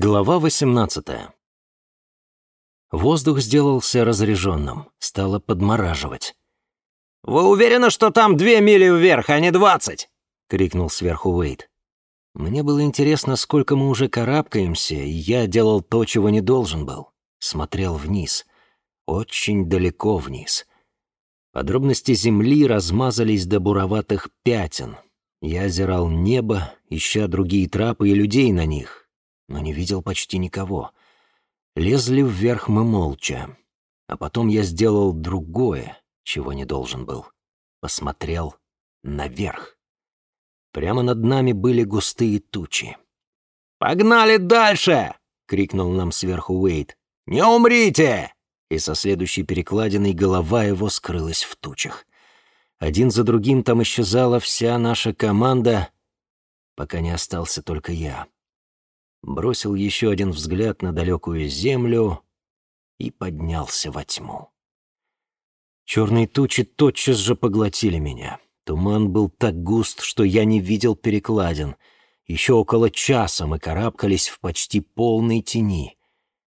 Глава 18. Воздух сделался разреженным, стало подмораживать. «Вы уверены, что там две мили вверх, а не двадцать?» — крикнул сверху Уэйд. Мне было интересно, сколько мы уже карабкаемся, и я делал то, чего не должен был. Смотрел вниз. Очень далеко вниз. Подробности земли размазались до буроватых пятен. Я озирал небо, ища другие трапы и людей на них, но не видел почти никого. Лезли вверх мы молча. А потом я сделал другое, чего не должен был. Посмотрел наверх. Прямо над нами были густые тучи. «Погнали дальше!» — крикнул нам сверху Уэйд. «Не умрите!» И со следующей перекладиной голова его скрылась в тучах. Один за другим там исчезала вся наша команда, пока не остался только я бросил еще один взгляд на далекую землю и поднялся во тьму. Черные тучи тотчас же поглотили меня. Туман был так густ, что я не видел перекладин. Еще около часа мы карабкались в почти полной тени.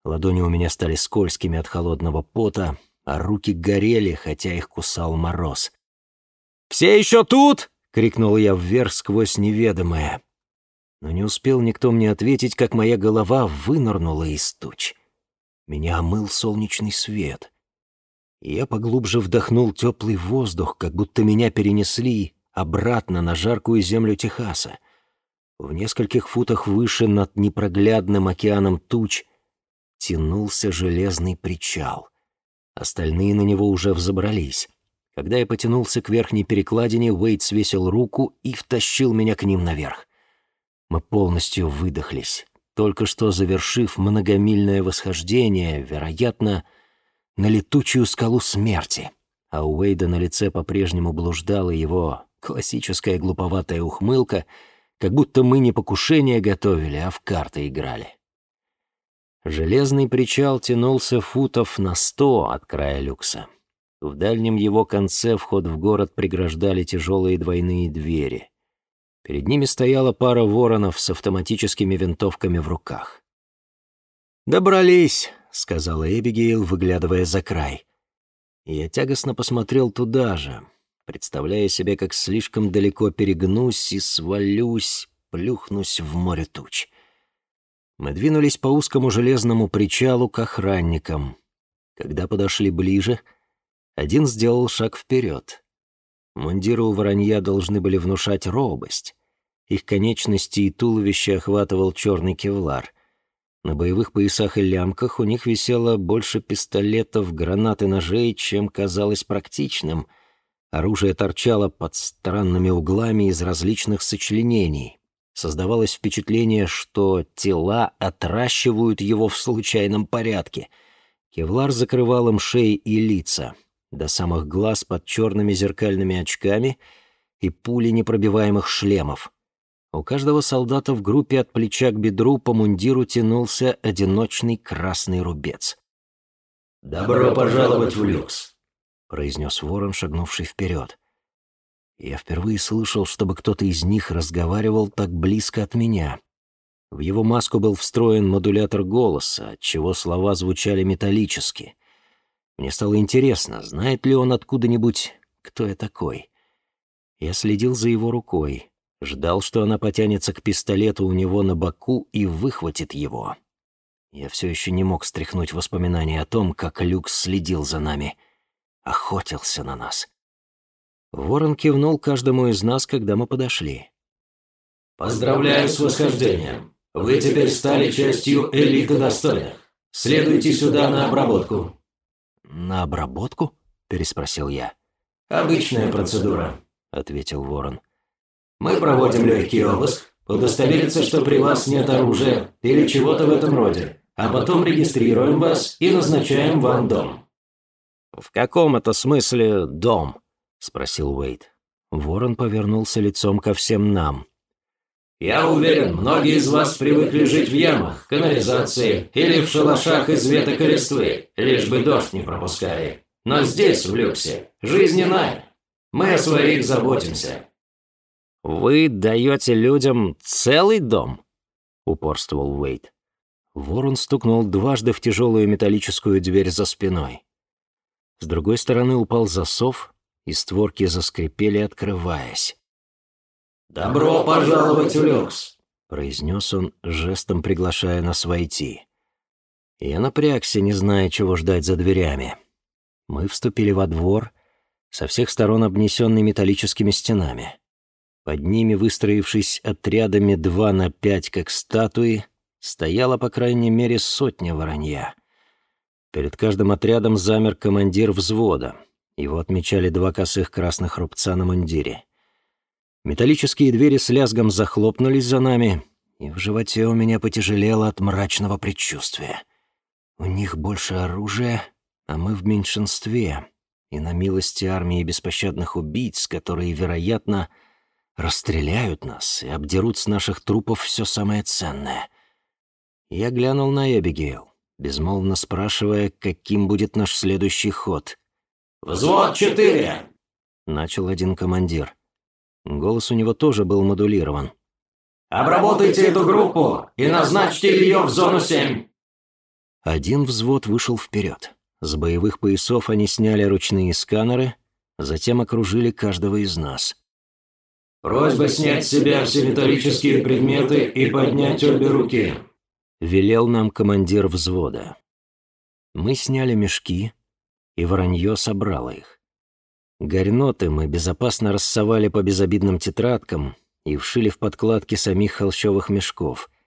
Ладони у меня стали скользкими от холодного пота, а руки горели, хотя их кусал мороз. «Все еще тут?» — крикнул я вверх сквозь неведомое но не успел никто мне ответить, как моя голова вынырнула из туч. Меня омыл солнечный свет. Я поглубже вдохнул теплый воздух, как будто меня перенесли обратно на жаркую землю Техаса. В нескольких футах выше над непроглядным океаном туч тянулся железный причал. Остальные на него уже взобрались. Когда я потянулся к верхней перекладине, Уэйд свесил руку и втащил меня к ним наверх. Мы полностью выдохлись, только что завершив многомильное восхождение, вероятно, на летучую скалу смерти. А у Уэйда на лице по-прежнему блуждала его классическая глуповатая ухмылка, как будто мы не покушение готовили, а в карты играли. Железный причал тянулся футов на сто от края люкса. В дальнем его конце вход в город преграждали тяжелые двойные двери. Перед ними стояла пара воронов с автоматическими винтовками в руках. «Добрались», — сказала Эбигейл, выглядывая за край. Я тягостно посмотрел туда же, представляя себе, как слишком далеко перегнусь и свалюсь, плюхнусь в море туч. Мы двинулись по узкому железному причалу к охранникам. Когда подошли ближе, один сделал шаг вперед. Мундиры у воронья должны были внушать робость. Их конечности и туловище охватывал черный кевлар. На боевых поясах и лямках у них висело больше пистолетов, гранат и ножей, чем казалось практичным. Оружие торчало под странными углами из различных сочленений. Создавалось впечатление, что тела отращивают его в случайном порядке. Кевлар закрывал им шеи и лица — до самых глаз под черными зеркальными очками и пули непробиваемых шлемов. У каждого солдата в группе от плеча к бедру по мундиру тянулся одиночный красный рубец. «Добро пожаловать в люкс», — произнес ворон, шагнувший вперед. Я впервые слышал, чтобы кто-то из них разговаривал так близко от меня. В его маску был встроен модулятор голоса, отчего слова звучали металлически. Мне стало интересно, знает ли он откуда-нибудь, кто я такой. Я следил за его рукой, ждал, что она потянется к пистолету у него на боку и выхватит его. Я все еще не мог стряхнуть воспоминания о том, как Люкс следил за нами, охотился на нас. Ворон кивнул каждому из нас, когда мы подошли. «Поздравляю с восхождением. Вы теперь стали частью элиты достойных. Следуйте сюда на обработку». «На обработку?» — переспросил я. «Обычная процедура», — ответил Ворон. «Мы проводим легкий обыск, удостовериться, что при вас нет оружия или чего-то в этом роде, а потом регистрируем вас и назначаем вам дом». «В каком это смысле дом?» — спросил Уэйд. Ворон повернулся лицом ко всем нам. Я уверен, многие из вас привыкли жить в ямах, канализации или в шалашах из веток и листвы, лишь бы дождь не пропускали. Но здесь, в люксе, жизнь иная. Мы о своих заботимся». «Вы даете людям целый дом?» — упорствовал Уэйт. Ворон стукнул дважды в тяжелую металлическую дверь за спиной. С другой стороны упал засов, и створки заскрипели, открываясь. «Добро пожаловать люкс!» — произнес он, жестом приглашая нас войти. Я напрягся, не зная, чего ждать за дверями. Мы вступили во двор, со всех сторон обнесенный металлическими стенами. Под ними, выстроившись отрядами два на пять, как статуи, стояла, по крайней мере, сотня воронья. Перед каждым отрядом замер командир взвода. Его отмечали два косых красных рубца на мундире. Металлические двери с лязгом захлопнулись за нами, и в животе у меня потяжелело от мрачного предчувствия. У них больше оружия, а мы в меньшинстве, и на милости армии беспощадных убийц, которые, вероятно, расстреляют нас и обдерут с наших трупов все самое ценное. Я глянул на Эбигейл, безмолвно спрашивая, каким будет наш следующий ход. «Взвод четыре!» — начал один командир. Голос у него тоже был модулирован. «Обработайте эту группу и назначьте ее в зону семь!» Один взвод вышел вперед. С боевых поясов они сняли ручные сканеры, затем окружили каждого из нас. «Просьба снять с себя все металлические предметы и поднять обе руки», — велел нам командир взвода. Мы сняли мешки, и воронье собрало их. Горьноты мы безопасно рассовали по безобидным тетрадкам и вшили в подкладки самих холщовых мешков —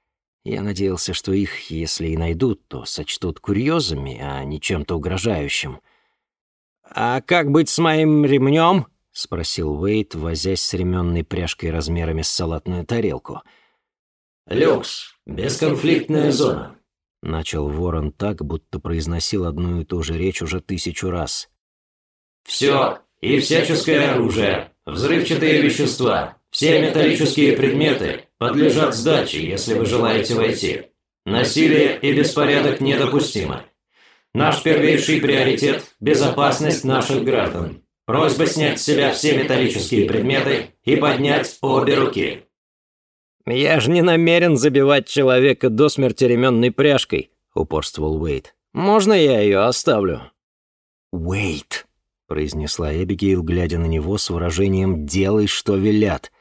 я надеялся, что их, если и найдут, то сочтут курьезами, а не чем-то угрожающим. «А как быть с моим ремнем?» — спросил Уэйт, возясь с ременной пряжкой размерами с салатную тарелку. «Люкс, бесконфликтная зона», — начал Ворон так, будто произносил одну и ту же речь уже тысячу раз. «Все, и всяческое оружие, взрывчатые вещества, все металлические предметы подлежат сдаче, если вы желаете войти. Насилие и беспорядок недопустимы. Наш первейший приоритет – безопасность наших граждан. Просьба снять с себя все металлические предметы и поднять обе руки. «Я же не намерен забивать человека до смерти ременной пряжкой», — упорствовал Уэйт. «Можно я ее оставлю?» «Уэйт», — произнесла Эбигейл, глядя на него с выражением «делай, что велят».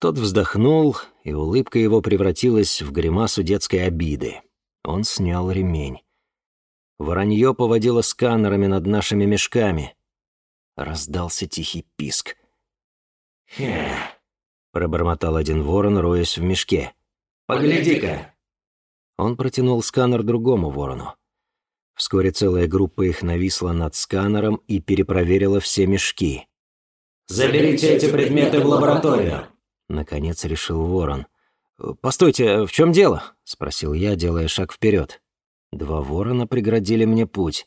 Тот вздохнул, и улыбка его превратилась в гримасу детской обиды. Он снял ремень. Воронье поводило сканерами над нашими мешками. Раздался тихий писк. «Хе!» — пробормотал один ворон, роясь в мешке. «Погляди-ка!» Он протянул сканер другому ворону. Вскоре целая группа их нависла над сканером и перепроверила все мешки. «Заберите эти предметы в лабораторию!» Наконец решил Ворон. «Постойте, в чем дело?» — спросил я, делая шаг вперед. Два ворона преградили мне путь.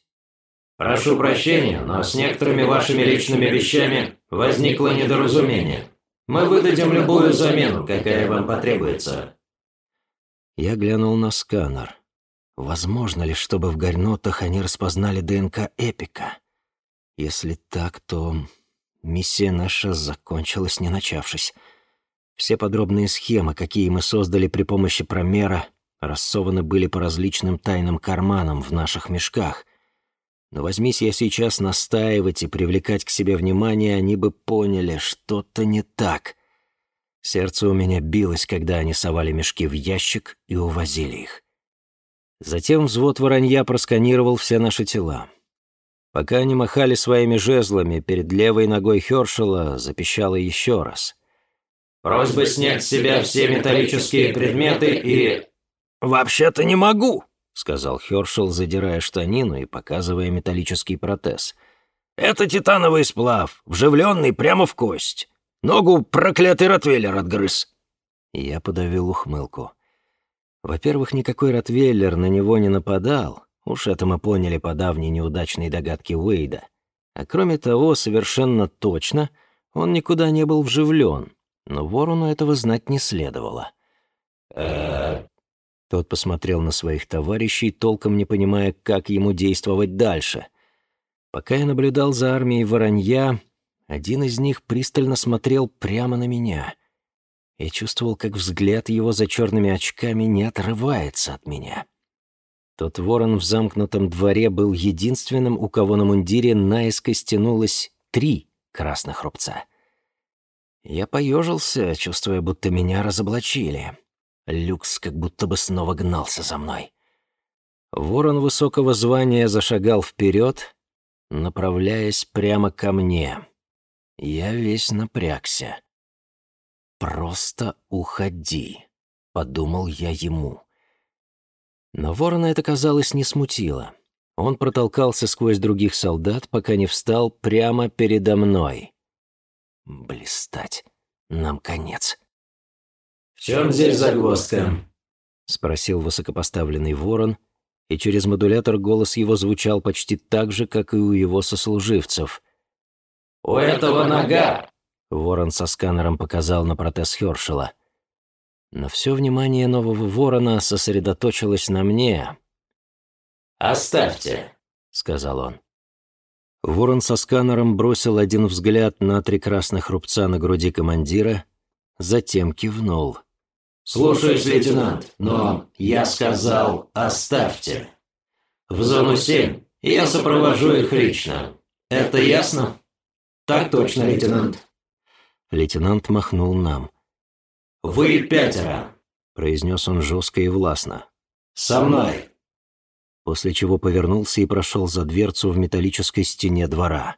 «Прошу прощения, но с некоторыми вашими личными вещами возникло недоразумение. Мы выдадим любую замену, какая вам потребуется». Я глянул на сканер. Возможно ли, чтобы в горнотах они распознали ДНК Эпика? Если так, то миссия наша закончилась, не начавшись. Все подробные схемы, какие мы создали при помощи промера, рассованы были по различным тайным карманам в наших мешках. Но возьмись я сейчас настаивать и привлекать к себе внимание, они бы поняли, что-то не так. Сердце у меня билось, когда они совали мешки в ящик и увозили их. Затем взвод воронья просканировал все наши тела. Пока они махали своими жезлами перед левой ногой Хёршела, запищало еще раз — Просьба снять с себя все металлические предметы и...» «Вообще-то не могу», — сказал Хёршел, задирая штанину и показывая металлический протез. «Это титановый сплав, вживленный прямо в кость. Ногу проклятый ротвейлер отгрыз». Я подавил ухмылку. Во-первых, никакой ротвейлер на него не нападал. Уж это мы поняли по давней неудачной догадке Уэйда. А кроме того, совершенно точно, он никуда не был вживлен но ворону этого знать не следовало. э Тот посмотрел на своих товарищей, толком не понимая, как ему действовать дальше. Пока я наблюдал за армией воронья, один из них пристально смотрел прямо на меня. Я чувствовал, как взгляд его за черными очками не отрывается от меня. Тот ворон в замкнутом дворе был единственным, у кого на мундире наискось тянулось три красных рубца. Я поежился, чувствуя, будто меня разоблачили. Люкс как будто бы снова гнался за мной. Ворон высокого звания зашагал вперед, направляясь прямо ко мне. Я весь напрягся. «Просто уходи», — подумал я ему. Но ворона это, казалось, не смутило. Он протолкался сквозь других солдат, пока не встал прямо передо мной. Блистать. Нам конец. «В чем здесь загвоздка?» — спросил высокопоставленный ворон, и через модулятор голос его звучал почти так же, как и у его сослуживцев. «У этого нога!» — ворон со сканером показал на протез Хёршела. Но все внимание нового ворона сосредоточилось на мне. «Оставьте», — сказал он. Ворон со сканером бросил один взгляд на три красных рубца на груди командира, затем кивнул. «Слушаюсь, лейтенант, но я сказал «оставьте». В зону 7 я сопровожу их лично. Это ясно?» «Так точно, лейтенант». Лейтенант махнул нам. «Вы пятеро», — произнес он жестко и властно. «Со мной». После чего повернулся и прошел за дверцу в металлической стене двора.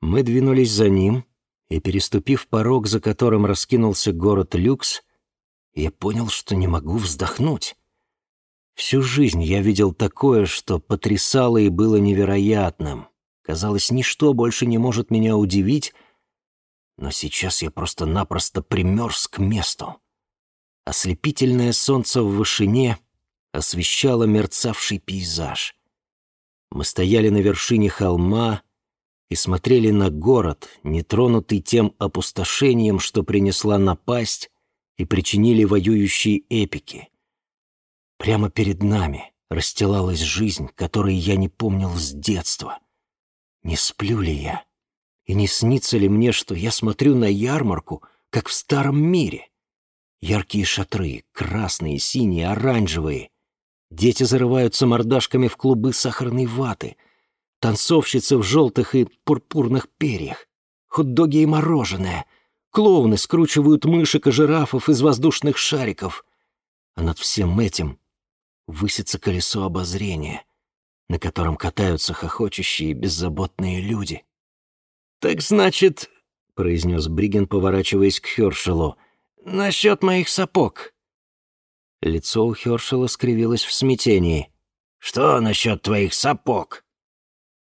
Мы двинулись за ним, и, переступив порог, за которым раскинулся город Люкс, я понял, что не могу вздохнуть. Всю жизнь я видел такое, что потрясало и было невероятным. Казалось, ничто больше не может меня удивить, но сейчас я просто-напросто примерз к месту. Ослепительное солнце в вышине освещало мерцавший пейзаж. Мы стояли на вершине холма и смотрели на город, нетронутый тем опустошением, что принесла напасть и причинили воюющие эпики. Прямо перед нами расстилалась жизнь, которой я не помнил с детства. Не сплю ли я? И не снится ли мне, что я смотрю на ярмарку, как в старом мире? Яркие шатры, красные, синие, оранжевые. Дети зарываются мордашками в клубы сахарной ваты. Танцовщицы в желтых и пурпурных перьях. Хот-доги и мороженое — Клоуны скручивают мышек и жирафов из воздушных шариков. А над всем этим высится колесо обозрения, на котором катаются хохочущие беззаботные люди. «Так значит», — произнес Бриген, поворачиваясь к Хёршелу, — «насчет моих сапог». Лицо у Хёршела скривилось в смятении. «Что насчет твоих сапог?»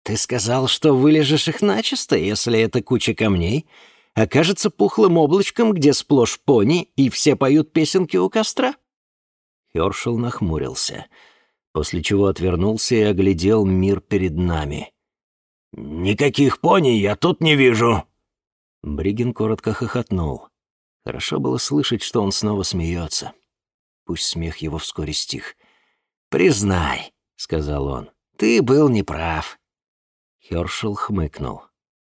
«Ты сказал, что вылежешь их начисто, если это куча камней, окажется пухлым облачком, где сплошь пони, и все поют песенки у костра?» Хершел нахмурился, после чего отвернулся и оглядел мир перед нами. «Никаких пони я тут не вижу!» Бригин коротко хохотнул. Хорошо было слышать, что он снова смеется. Пусть смех его вскоре стих. «Признай», — сказал он, — «ты был неправ». Хершел хмыкнул.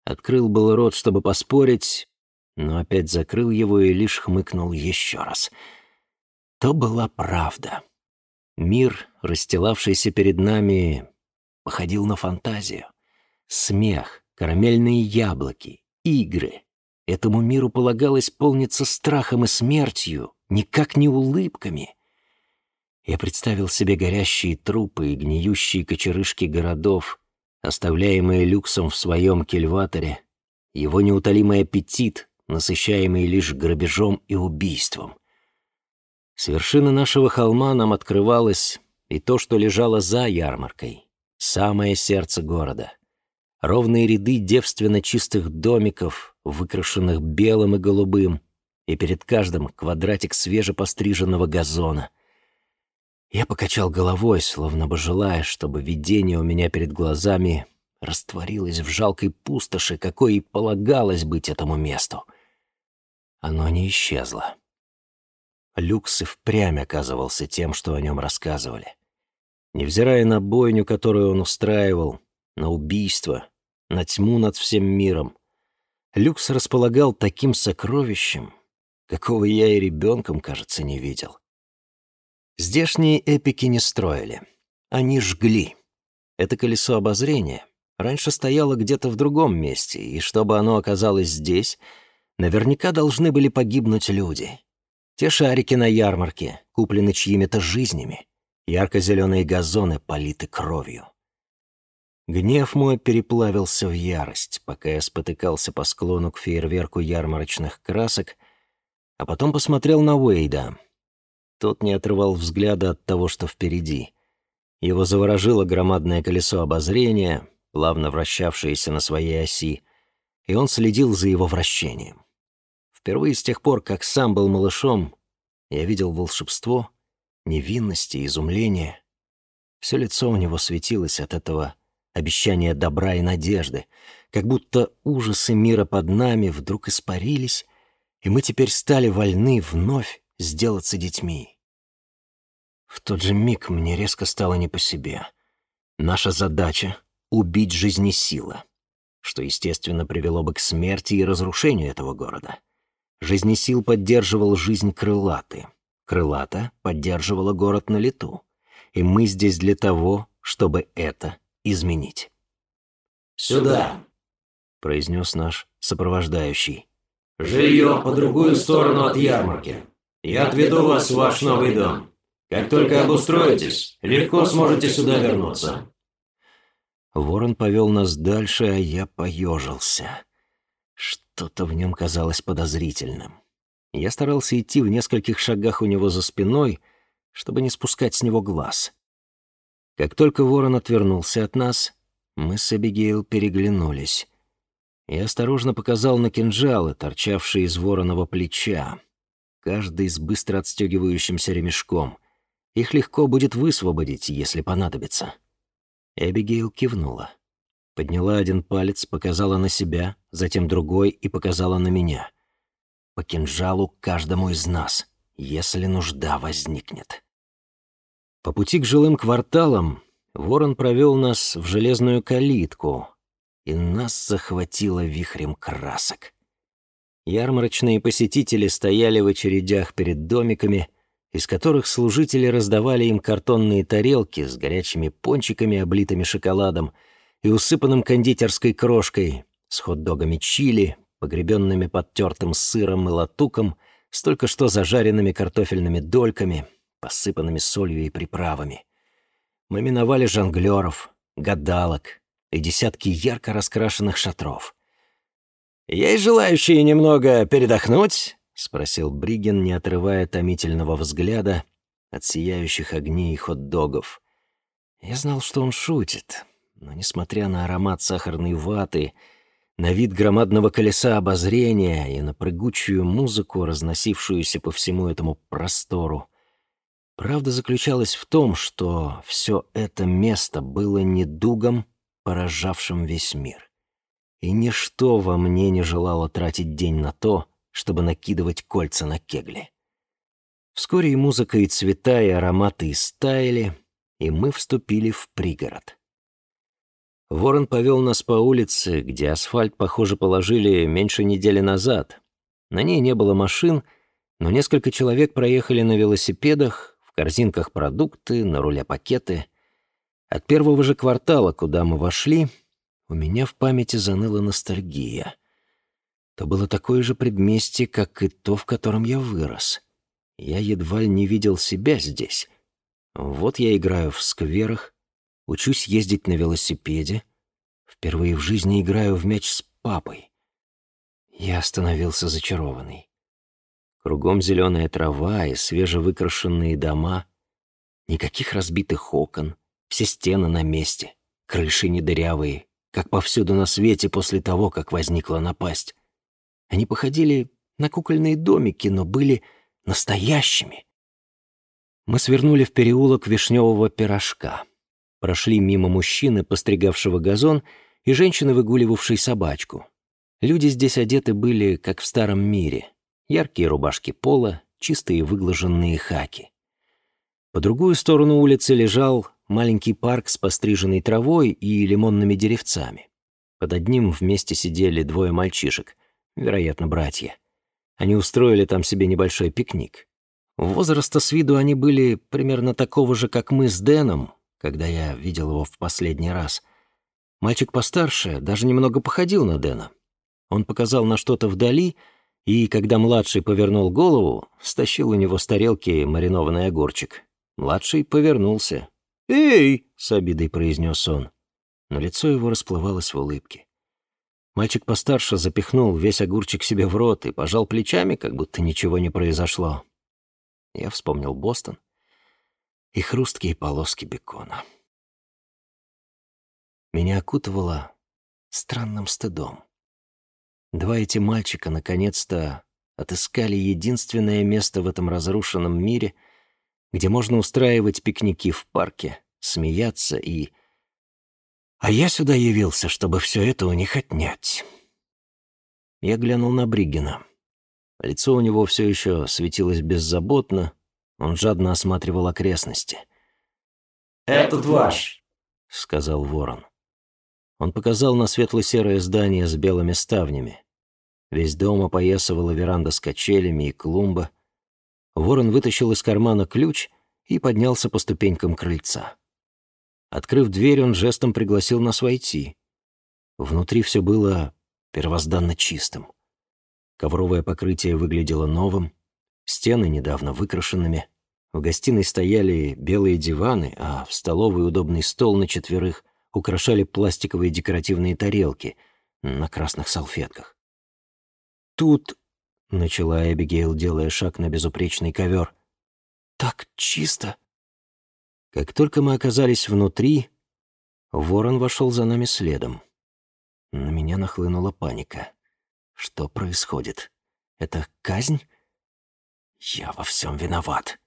Открыл был рот, чтобы поспорить, но опять закрыл его и лишь хмыкнул еще раз. То была правда. Мир, расстилавшийся перед нами, походил на фантазию. Смех, карамельные яблоки, игры. Этому миру полагалось полниться страхом и смертью, никак не улыбками. Я представил себе горящие трупы и гниющие кочерышки городов, оставляемые люксом в своем кельваторе, его неутолимый аппетит, насыщаемый лишь грабежом и убийством. С вершины нашего холма нам открывалось и то, что лежало за ярмаркой, самое сердце города. Ровные ряды девственно чистых домиков, выкрашенных белым и голубым, и перед каждым квадратик свежепостриженного газона. Я покачал головой, словно бы желая, чтобы видение у меня перед глазами растворилось в жалкой пустоши, какой и полагалось быть этому месту. Оно не исчезло. Люкс и впрямь оказывался тем, что о нем рассказывали. Невзирая на бойню, которую он устраивал, на убийство, на тьму над всем миром, Люкс располагал таким сокровищем, какого я и ребенком, кажется, не видел. Здешние эпики не строили. Они жгли. Это колесо обозрения раньше стояло где-то в другом месте, и чтобы оно оказалось здесь, наверняка должны были погибнуть люди. Те шарики на ярмарке куплены чьими-то жизнями, ярко-зеленые газоны политы кровью. Гнев мой переплавился в ярость, пока я спотыкался по склону к фейерверку ярмарочных красок, а потом посмотрел на Уэйда. Тот не отрывал взгляда от того, что впереди. Его заворожило громадное колесо обозрения, плавно вращавшееся на своей оси, и он следил за его вращением. Впервые с тех пор, как сам был малышом, я видел волшебство, невинность и изумление. Все лицо у него светилось от этого обещания добра и надежды, как будто ужасы мира под нами вдруг испарились, и мы теперь стали вольны вновь сделаться детьми. В тот же миг мне резко стало не по себе. Наша задача — убить жизнесила, что, естественно, привело бы к смерти и разрушению этого города. Жизнесил поддерживал жизнь крылаты. Крылата поддерживала город на лету. И мы здесь для того, чтобы это изменить. «Сюда!» — произнес наш сопровождающий. «Жилье по другую сторону от ярмарки. Я отведу вас в ваш новый дом. Как только обустроитесь, легко сможете сюда вернуться». Ворон повел нас дальше, а я поежился. Что-то в нем казалось подозрительным. Я старался идти в нескольких шагах у него за спиной, чтобы не спускать с него глаз. Как только ворон отвернулся от нас, мы с Эбигейл переглянулись. Я осторожно показал на кинжалы, торчавшие из вороного плеча, каждый с быстро отстегивающимся ремешком. Их легко будет высвободить, если понадобится. Эбигейл кивнула. Подняла один палец, показала на себя, затем другой и показала на меня. По кинжалу каждому из нас, если нужда возникнет. По пути к жилым кварталам ворон провел нас в железную калитку, и нас захватило вихрем красок. Ярмарочные посетители стояли в очередях перед домиками, из которых служители раздавали им картонные тарелки с горячими пончиками, облитыми шоколадом, и усыпанным кондитерской крошкой, с хот-догами чили, погребенными под тертым сыром и латуком, с только что зажаренными картофельными дольками, посыпанными солью и приправами. Мы миновали жонглеров, гадалок и десятки ярко раскрашенных шатров. «Есть желающие немного передохнуть?» — спросил Бриген, не отрывая томительного взгляда от сияющих огней и хот-догов. Я знал, что он шутит, но, несмотря на аромат сахарной ваты, на вид громадного колеса обозрения и на прыгучую музыку, разносившуюся по всему этому простору, Правда заключалась в том, что все это место было недугом, поражавшим весь мир. И ничто во мне не желало тратить день на то, чтобы накидывать кольца на кегли. Вскоре и музыка, и цвета, и ароматы истаяли, и мы вступили в пригород. Ворон повел нас по улице, где асфальт, похоже, положили меньше недели назад. На ней не было машин, но несколько человек проехали на велосипедах, корзинках продукты, на руле пакеты. От первого же квартала, куда мы вошли, у меня в памяти заныла ностальгия. То было такое же предместье, как и то, в котором я вырос. Я едва ли не видел себя здесь. Вот я играю в скверах, учусь ездить на велосипеде, впервые в жизни играю в мяч с папой. Я остановился зачарованный. Кругом зеленая трава и свежевыкрашенные дома. Никаких разбитых окон, все стены на месте, крыши недырявые, как повсюду на свете после того, как возникла напасть. Они походили на кукольные домики, но были настоящими. Мы свернули в переулок вишневого пирожка. Прошли мимо мужчины, постригавшего газон, и женщины, выгуливавшей собачку. Люди здесь одеты были, как в старом мире яркие рубашки пола, чистые выглаженные хаки. По другую сторону улицы лежал маленький парк с постриженной травой и лимонными деревцами. Под одним вместе сидели двое мальчишек, вероятно, братья. Они устроили там себе небольшой пикник. Возраста с виду они были примерно такого же, как мы с Дэном, когда я видел его в последний раз. Мальчик постарше даже немного походил на Дэна. Он показал на что-то вдали, и, когда младший повернул голову, стащил у него с тарелки маринованный огурчик. Младший повернулся. «Эй!» — с обидой произнес он. Но лицо его расплывалось в улыбке. Мальчик постарше запихнул весь огурчик себе в рот и пожал плечами, как будто ничего не произошло. Я вспомнил Бостон и хрусткие полоски бекона. Меня окутывало странным стыдом. Два эти мальчика наконец-то отыскали единственное место в этом разрушенном мире, где можно устраивать пикники в парке, смеяться и... А я сюда явился, чтобы все это у них отнять. Я глянул на Бриггина. Лицо у него все еще светилось беззаботно, он жадно осматривал окрестности. «Этот ваш», — сказал ворон. Он показал на светло-серое здание с белыми ставнями. Весь дом опоясывала веранда с качелями и клумба. Ворон вытащил из кармана ключ и поднялся по ступенькам крыльца. Открыв дверь, он жестом пригласил нас войти. Внутри все было первозданно чистым. Ковровое покрытие выглядело новым, стены недавно выкрашенными. В гостиной стояли белые диваны, а в столовой удобный стол на четверых украшали пластиковые декоративные тарелки на красных салфетках. «Тут...» — начала Эбигейл, делая шаг на безупречный ковер. «Так чисто!» Как только мы оказались внутри, ворон вошел за нами следом. На меня нахлынула паника. Что происходит? Это казнь? Я во всем виноват.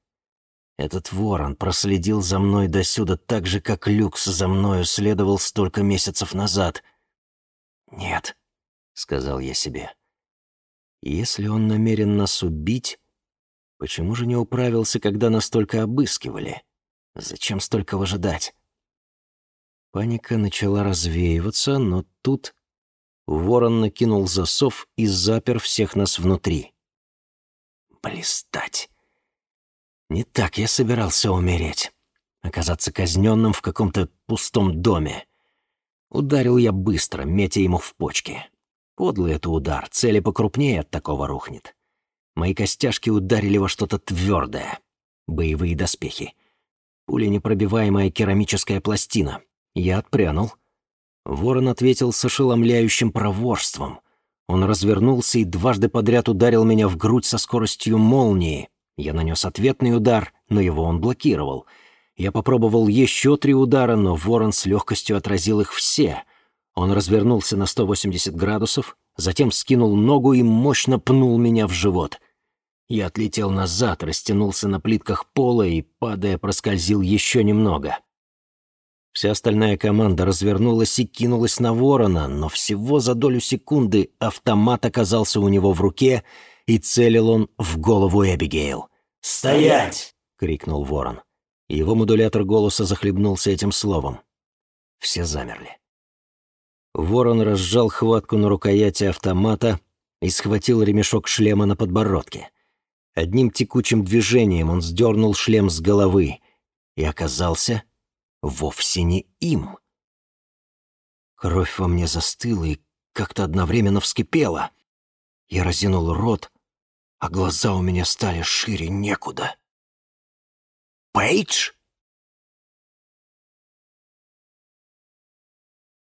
Этот ворон проследил за мной досюда так же, как Люкс за мною следовал столько месяцев назад. «Нет», — сказал я себе. «Если он намерен нас убить, почему же не управился, когда нас только обыскивали? Зачем столько выжидать?» Паника начала развеиваться, но тут ворон накинул засов и запер всех нас внутри. Блистать. Не так я собирался умереть. Оказаться казненным в каком-то пустом доме. Ударил я быстро, метя ему в почки. Подлый это удар, цели покрупнее от такого рухнет. Мои костяшки ударили во что-то твердое. Боевые доспехи. Пуленепробиваемая керамическая пластина. Я отпрянул. Ворон ответил с ошеломляющим проворством. Он развернулся и дважды подряд ударил меня в грудь со скоростью молнии. Я нанес ответный удар, но его он блокировал. Я попробовал еще три удара, но ворон с легкостью отразил их все. Он развернулся на 180 градусов, затем скинул ногу и мощно пнул меня в живот. Я отлетел назад, растянулся на плитках пола и, падая, проскользил еще немного. Вся остальная команда развернулась и кинулась на ворона, но всего за долю секунды автомат оказался у него в руке, и целил он в голову Эбигейл. «Стоять!» — крикнул ворон. Его модулятор голоса захлебнулся этим словом. Все замерли. Ворон разжал хватку на рукояти автомата и схватил ремешок шлема на подбородке. Одним текучим движением он сдернул шлем с головы и оказался вовсе не им. Кровь во мне застыла и как-то одновременно вскипела. Я разинул рот, а глаза у меня стали шире некуда. «Пейдж?»